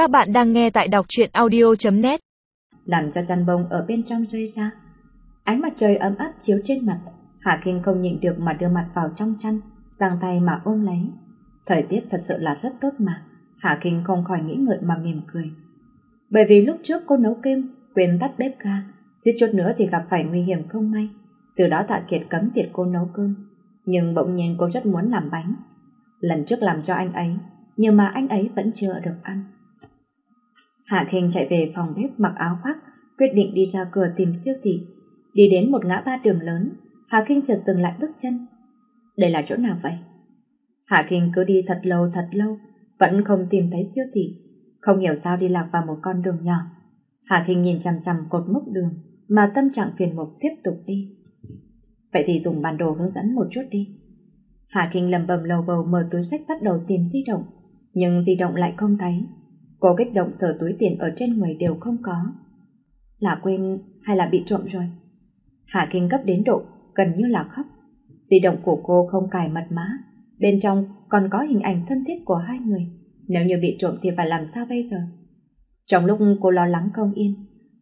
Các bạn đang nghe tại đọc truyện audio.net Làm cho chăn bông ở bên trong rơi ra. Ánh mặt trời ấm áp chiếu trên mặt. Hạ Kinh không nhịn được mà đưa mặt vào trong chăn, giang tay mà ôm lấy. Thời tiết thật sự là rất tốt mà. Hạ Kinh không khỏi nghĩ ngợi mà mỉm cười. Bởi vì lúc trước cô nấu kem quên tắt bếp ga, suýt chút nữa thì gặp phải nguy hiểm không may. Từ đó Tạ Kiệt cấm tiệt cô nấu cơm. Nhưng bỗng nhiên cô rất muốn làm bánh. Lần trước làm cho anh ấy, nhưng mà anh ấy vẫn chưa được ăn. Hạ Kinh chạy về phòng bếp mặc áo khoác, quyết định đi ra cửa tìm siêu thị. Đi đến một ngã ba đường lớn, Hạ Kinh chợt dừng lại bước chân. Đây là chỗ nào vậy? Hạ Kinh cứ đi thật lâu thật lâu, vẫn không tìm thấy siêu thị. Không hiểu sao đi lạc vào một con đường nhỏ. Hạ Kinh nhìn chằm chằm cột mốc đường, mà tâm trạng phiền mục tiếp tục đi. Vậy thì dùng bản đồ hướng dẫn một chút đi. Hạ Kinh lầm bầm lầu bầu mở túi sách bắt đầu tìm di động, nhưng di động lại không thấy. Cô kích động sở túi tiền ở trên người đều không có. Là quên hay là bị trộm rồi? Hạ Kinh gấp đến độ gần như là khóc. Di động của cô không cài mật mã, bên trong còn có hình ảnh thân thiết của hai người. Nếu như bị trộm thì phải làm sao bây giờ? Trong lúc cô lo lắng không yên,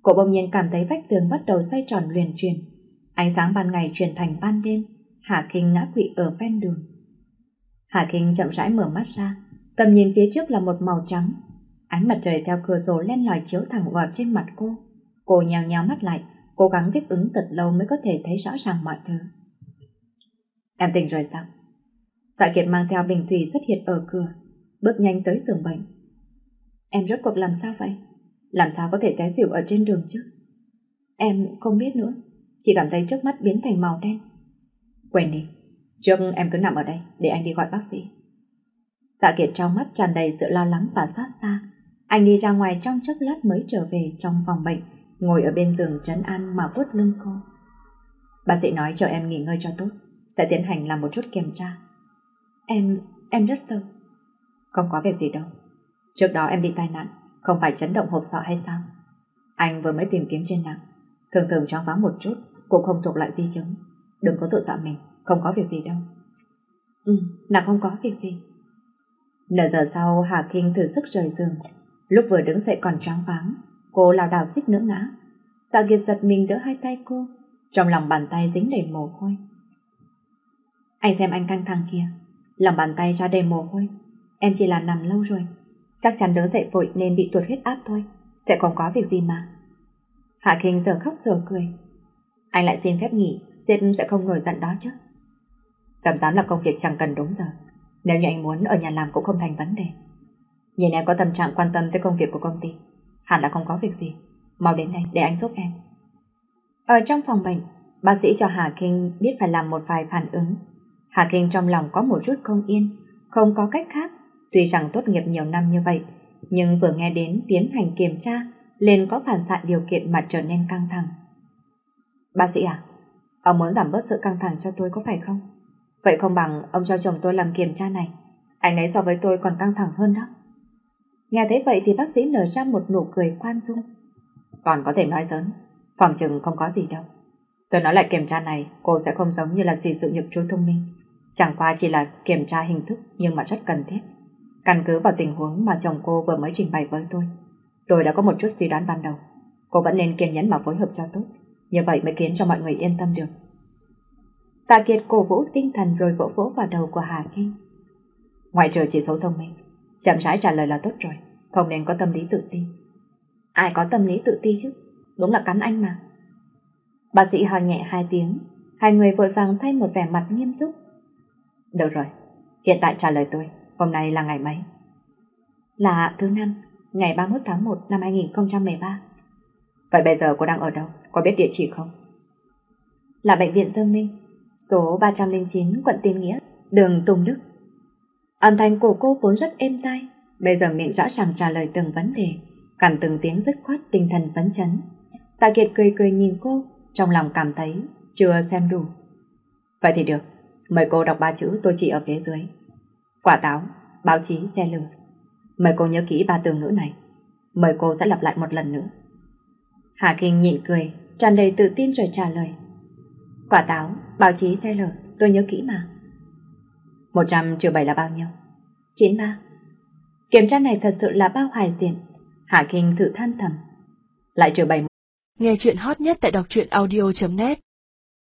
cô bỗng nhiên cảm thấy vách tường bắt đầu xoay tròn luyền truyền. Ánh sáng ban ngày chuyển thành ban đêm, Hạ Kinh ngã quỵ ở ven đường. Hạ Kinh chậm rãi mở mắt ra, tầm nhìn phía trước là một màu trắng. Ánh mặt trời theo cửa sổ len lỏi chiếu thẳng vào trên mặt cô. Cô nhào nhào mắt lại, cố gắng thích ứng thật lâu mới có thể thấy rõ ràng mọi thứ. Em tỉnh rồi sao? Tạ Kiệt mang theo bình thủy xuất hiện ở cửa, bước nhanh tới giường bệnh. Em rốt cuộc làm sao vậy? Làm sao có thể té xỉu ở trên đường chứ? Em không biết nữa, chỉ cảm thấy trước mắt biến thành màu đen. Quên đi, trước em cứ nằm ở đây để anh đi gọi bác sĩ. Tạ Kiệt trong mắt tràn đầy sự lo lắng và xót xa. Anh đi ra ngoài trong chốc lát mới trở về trong phòng bệnh, ngồi ở bên giường trấn an mà vuốt lưng cô. Bác sĩ nói cho em nghỉ ngơi cho tốt, sẽ tiến hành làm một chút kiểm tra. Em, em rất sợ. Không có việc gì đâu. Trước đó em bị tai nạn, không phải chấn động hộp sọ hay sao? Anh vừa mới tìm kiếm trên mạng, thường thường choáng váng một chút, cũng không thuộc lại di chứng. Đừng có tự dọa mình, không có việc gì đâu. Ừ, là không có việc gì. Nửa giờ sau Hà Kinh thử sức rời giường, lúc vừa đứng dậy còn choáng váng, cô lảo đảo suýt nữa ngã. Tạ Kiệt giật mình đỡ hai tay cô, trong lòng bàn tay dính đầy mồ hôi. Anh xem anh căng thẳng kia, lòng bàn tay ra đầy mồ hôi. Em chỉ là nằm lâu rồi, chắc chắn đứng dậy vội nên bị tuột huyết áp thôi, sẽ không có việc gì mà. Hạ Kinh giờ khóc giờ cười. Anh lại xin phép nghỉ, sếp sẽ không nổi giận đó chứ. Cảm giám là công việc chẳng cần đúng giờ. Nếu như anh muốn ở nhà làm cũng không thành vấn đề. Nhìn em có tâm trạng quan tâm tới công việc của công ty. Hẳn là không có việc gì. Mau đến đây để anh giúp em. Ở trong phòng bệnh, bác sĩ cho Hà Kinh biết phải làm một vài phản ứng. Hà Kinh trong lòng có một chút không yên, không có cách khác. Tuy rằng tốt nghiệp nhiều năm như vậy, nhưng vừa nghe đến tiến hành kiểm tra, liền có phản xạ điều kiện mặt trở nên căng thẳng. Bác sĩ à, ông muốn giảm bớt sự căng thẳng cho tôi có phải không? Vậy không bằng ông cho chồng tôi làm kiểm tra này. Anh ấy so với tôi còn căng thẳng hơn đó. Nghe thấy vậy thì bác sĩ nở ra một nụ cười khoan dung. Còn có thể nói giỡn, phòng chừng không có gì đâu. Tôi nói lại kiểm tra này, cô sẽ không giống như là xì sự nhược chú thông minh. Chẳng qua chỉ là kiểm tra hình thức nhưng mà rất cần thiết. Căn cứ vào tình huống mà chồng cô vừa mới trình bày với tôi. Tôi đã có một chút suy đoán ban đầu. Cô vẫn nên kiên nhẫn mà phối hợp cho tốt. Như vậy mới khiến cho mọi người yên tâm được. Tạ Kiệt cổ vũ tinh thần rồi vỗ vỗ vào đầu của Hà Kinh. Ngoại trừ chỉ số thông minh, chậm rãi trả lời là tốt rồi, không nên có tâm lý tự ti. Ai có tâm lý tự ti chứ? Đúng là cắn anh mà. Bác sĩ ho nhẹ hai tiếng, hai người vội vàng thay một vẻ mặt nghiêm túc. Được rồi, hiện tại trả lời tôi, hôm nay là ngày mấy? Là thứ năm, ngày 31 tháng 1 năm 2013. Vậy bây giờ cô đang ở đâu? Có biết địa chỉ không? Là bệnh viện Dương Minh, số 309 quận Tiên Nghĩa, đường Tùng Đức. Âm thanh của cô vốn rất êm tai, bây giờ miệng rõ ràng trả lời từng vấn đề, cản từng tiếng dứt khoát tinh thần phấn chấn. Tạ Kiệt cười cười nhìn cô, trong lòng cảm thấy chưa xem đủ. Vậy thì được, mời cô đọc ba chữ tôi chỉ ở phía dưới. Quả táo, báo chí, xe lửa. Mời cô nhớ kỹ ba từ ngữ này. Mời cô sẽ lặp lại một lần nữa. Hà Kinh nhịn cười, tràn đầy tự tin rồi trả lời. Quả táo, báo chí xe lửa, tôi nhớ kỹ mà. 100 trừ 7 là bao nhiêu? 93. Kiểm tra này thật sự là bao hoài diện. Hạ Kinh thử than thầm. Lại trừ 7. Nghe chuyện hot nhất tại đọc truyện audio.net